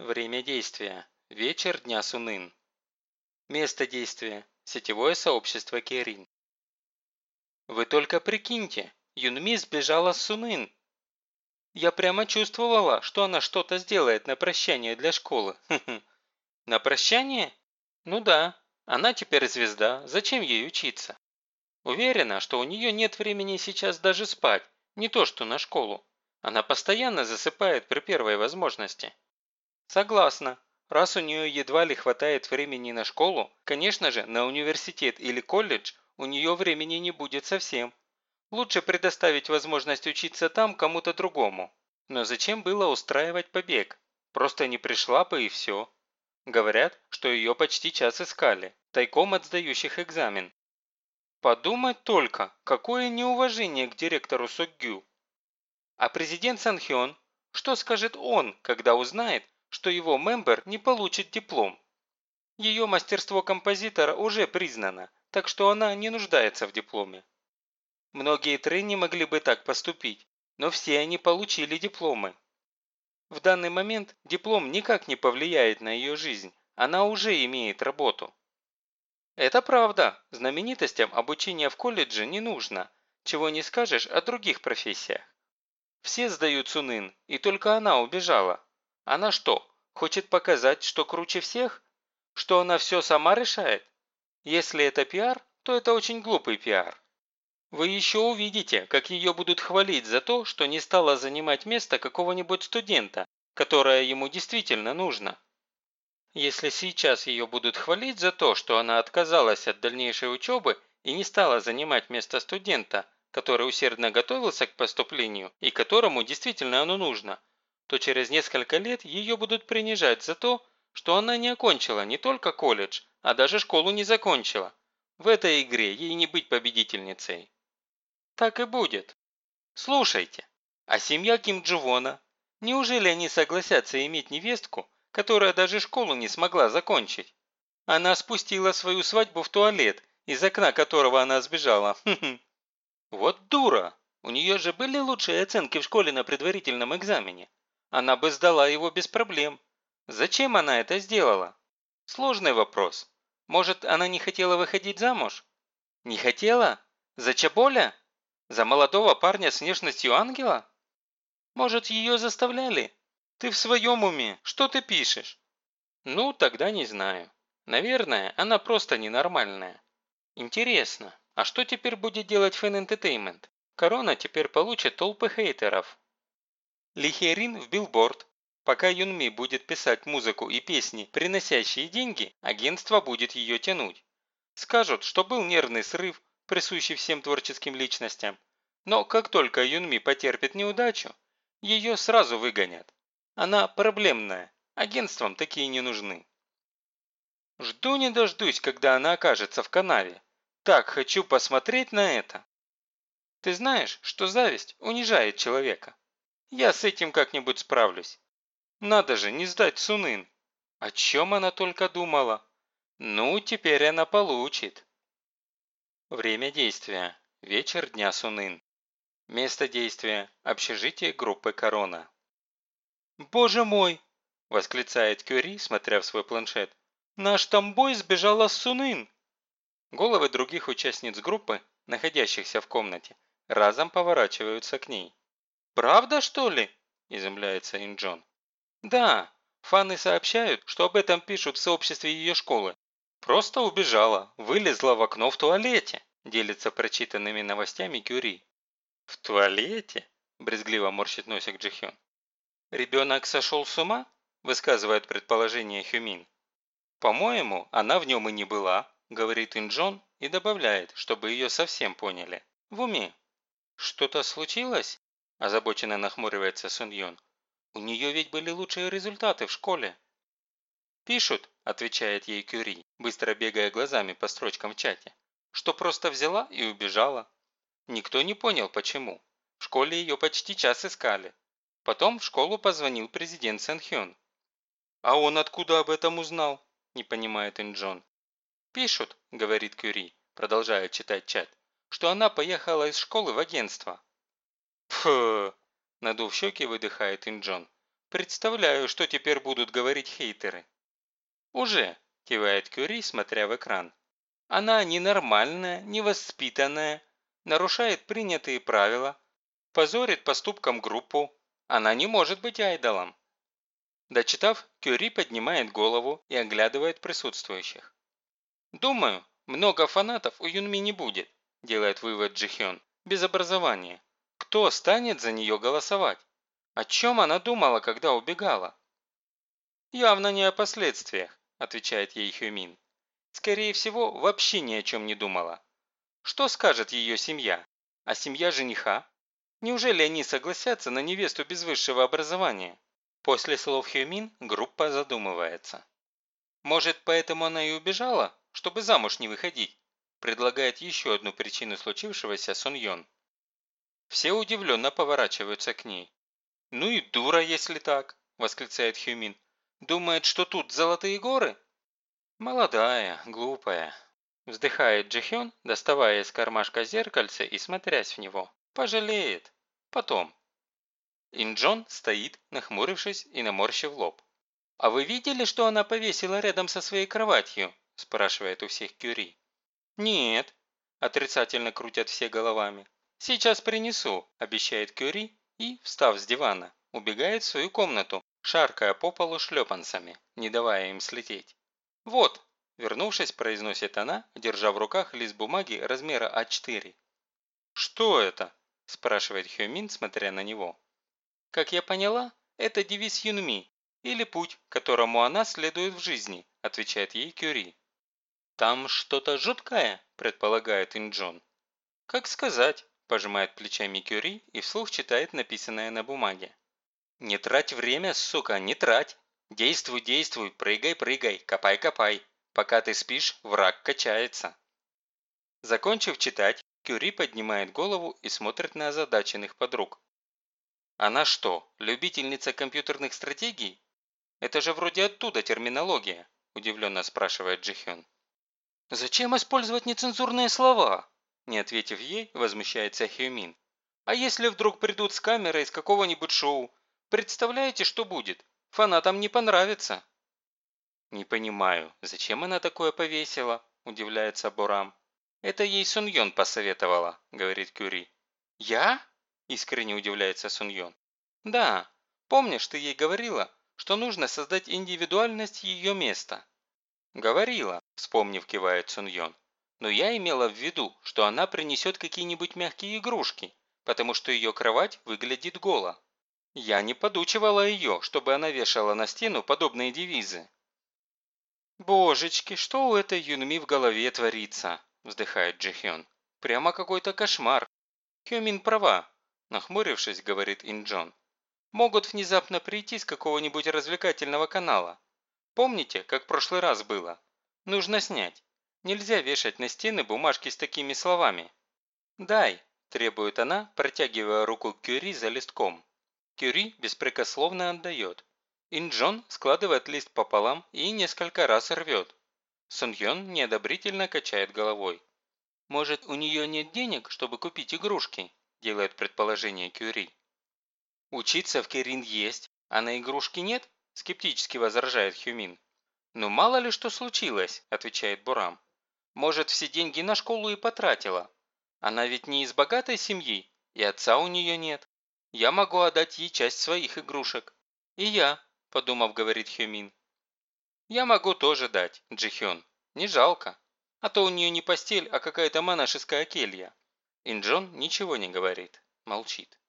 Время действия. Вечер дня Сунын. Место действия. Сетевое сообщество Керин. Вы только прикиньте, Юнми сбежала с Сунын. Я прямо чувствовала, что она что-то сделает на прощание для школы. На прощание? Ну да, она теперь звезда, зачем ей учиться? Уверена, что у нее нет времени сейчас даже спать, не то что на школу. Она постоянно засыпает при первой возможности. Согласна. Раз у нее едва ли хватает времени на школу, конечно же, на университет или колледж у нее времени не будет совсем. Лучше предоставить возможность учиться там кому-то другому. Но зачем было устраивать побег? Просто не пришла бы и все. Говорят, что ее почти час искали, тайком от сдающих экзамен. Подумать только, какое неуважение к директору Сокгю. А президент Санхён, что скажет он, когда узнает, что его мембер не получит диплом. Ее мастерство композитора уже признано, так что она не нуждается в дипломе. Многие трени могли бы так поступить, но все они получили дипломы. В данный момент диплом никак не повлияет на ее жизнь, она уже имеет работу. Это правда, знаменитостям обучение в колледже не нужно, чего не скажешь о других профессиях. Все сдают Сунын, и только она убежала. Она что, хочет показать, что круче всех? Что она все сама решает? Если это пиар, то это очень глупый пиар. Вы еще увидите, как ее будут хвалить за то, что не стала занимать место какого-нибудь студента, которое ему действительно нужно. Если сейчас ее будут хвалить за то, что она отказалась от дальнейшей учебы и не стала занимать место студента, который усердно готовился к поступлению и которому действительно оно нужно, то через несколько лет ее будут принижать за то, что она не окончила не только колледж, а даже школу не закончила. В этой игре ей не быть победительницей. Так и будет. Слушайте, а семья Ким Дживона, неужели они согласятся иметь невестку, которая даже школу не смогла закончить? Она спустила свою свадьбу в туалет, из окна которого она сбежала. Вот дура! У нее же были лучшие оценки в школе на предварительном экзамене. Она бы сдала его без проблем. Зачем она это сделала? Сложный вопрос. Может, она не хотела выходить замуж? Не хотела? За Чаболя? За молодого парня с внешностью ангела? Может, ее заставляли? Ты в своем уме? Что ты пишешь? Ну, тогда не знаю. Наверное, она просто ненормальная. Интересно, а что теперь будет делать Fan Entertainment? Корона теперь получит толпы хейтеров. Лихерин в билборд. Пока Юнми будет писать музыку и песни, приносящие деньги, агентство будет ее тянуть. Скажут, что был нервный срыв, присущий всем творческим личностям. Но как только Юнми потерпит неудачу, ее сразу выгонят. Она проблемная, агентствам такие не нужны. Жду не дождусь, когда она окажется в канаве. Так хочу посмотреть на это. Ты знаешь, что зависть унижает человека. Я с этим как-нибудь справлюсь. Надо же, не сдать Сунын. О чем она только думала? Ну, теперь она получит. Время действия. Вечер дня Сунын. Место действия. Общежитие группы Корона. «Боже мой!» – восклицает Кюри, смотря в свой планшет. «Наш тамбой сбежала с Сунын!» Головы других участниц группы, находящихся в комнате, разом поворачиваются к ней. «Правда, что ли?» – изумляется Инджон. «Да, фаны сообщают, что об этом пишут в сообществе ее школы. Просто убежала, вылезла в окно в туалете», – делится прочитанными новостями Кюри. «В туалете?» – брезгливо морщит носик Джихён. «Ребенок сошел с ума?» – высказывает предположение Хюмин. «По-моему, она в нем и не была», – говорит Инджон и добавляет, чтобы ее совсем поняли. «В уме». «Что-то случилось?» Озабоченно нахмуривается Сун Юн. «У нее ведь были лучшие результаты в школе». «Пишут», – отвечает ей Кюри, быстро бегая глазами по строчкам в чате, «что просто взяла и убежала. Никто не понял, почему. В школе ее почти час искали. Потом в школу позвонил президент Сэн Хён. «А он откуда об этом узнал?» – не понимает Инджон. «Пишут», – говорит Кюри, продолжая читать чат, «что она поехала из школы в агентство. Фу! надув щеки, выдыхает Инджон. Представляю, что теперь будут говорить хейтеры. Уже, кивает Кюри, смотря в экран. Она ненормальная, невоспитанная, нарушает принятые правила, позорит поступком группу. Она не может быть айдолом. Дочитав, Кюри поднимает голову и оглядывает присутствующих. «Думаю, много фанатов у Юнми не будет», – делает вывод Джихён, – «без образования. Кто станет за нее голосовать? О чем она думала, когда убегала?» «Явно не о последствиях», – отвечает ей Хюмин. «Скорее всего, вообще ни о чем не думала. Что скажет ее семья? А семья жениха? Неужели они согласятся на невесту без высшего образования?» После слов Хюмин группа задумывается. Может, поэтому она и убежала, чтобы замуж не выходить? Предлагает еще одну причину случившегося Сон Йон. Все удивленно поворачиваются к ней. «Ну и дура, если так!» – восклицает Хюмин. «Думает, что тут золотые горы?» «Молодая, глупая», – вздыхает Джихён, доставая из кармашка зеркальце и смотрясь в него. «Пожалеет. Потом». Инджон стоит, нахмурившись и наморщив лоб. «А вы видели, что она повесила рядом со своей кроватью?» – спрашивает у всех Кюри. «Нет», – отрицательно крутят все головами. «Сейчас принесу», – обещает Кюри и, встав с дивана, убегает в свою комнату, шаркая по полу шлепанцами, не давая им слететь. «Вот», – вернувшись, произносит она, держа в руках лист бумаги размера А4. «Что это?» – спрашивает Хёмин, смотря на него. Как я поняла, это девиз Юнми, или путь, которому она следует в жизни, отвечает ей Кюри. Там что-то жуткое, предполагает Инджон. Как сказать, пожимает плечами Кюри и вслух читает написанное на бумаге. Не трать время, сука, не трать. Действуй, действуй, прыгай, прыгай, копай, копай. Пока ты спишь, враг качается. Закончив читать, Кюри поднимает голову и смотрит на озадаченных подруг. Она что, любительница компьютерных стратегий? Это же вроде оттуда терминология, удивленно спрашивает Джихён. Зачем использовать нецензурные слова? Не ответив ей, возмущается Хюмин. А если вдруг придут с камерой из какого-нибудь шоу? Представляете, что будет? Фанатам не понравится. Не понимаю, зачем она такое повесила? Удивляется Борам. Это ей Сун Йон посоветовала, говорит Кюри. Я? Искренне удивляется Сун Йон. Да, помнишь, ты ей говорила, что нужно создать индивидуальность ее места? Говорила, вспомнив, кивает Сун Йон. Но я имела в виду, что она принесет какие-нибудь мягкие игрушки, потому что ее кровать выглядит голо. Я не подучивала ее, чтобы она вешала на стену подобные девизы. «Божечки, что у этой Юнми в голове творится?» – вздыхает Джихён. «Прямо какой-то кошмар. Хёмин права. Нахмурившись, говорит Инджон. Могут внезапно прийти с какого-нибудь развлекательного канала. Помните, как в прошлый раз было? Нужно снять. Нельзя вешать на стены бумажки с такими словами. «Дай», – требует она, протягивая руку Кюри за листком. Кюри беспрекословно отдает. Инджон складывает лист пополам и несколько раз рвет. Суньон неодобрительно качает головой. Может, у нее нет денег, чтобы купить игрушки? делает предположение Кюри. Учиться в Керин есть, а на игрушки нет? Скептически возражает Хюмин. «Ну мало ли что случилось», – отвечает Бурам. «Может, все деньги на школу и потратила. Она ведь не из богатой семьи, и отца у нее нет. Я могу отдать ей часть своих игрушек». «И я», – подумав, говорит Хюмин. «Я могу тоже дать, Джихён. Не жалко. А то у нее не постель, а какая-то монашеская келья. Инджон ничего не говорит, молчит.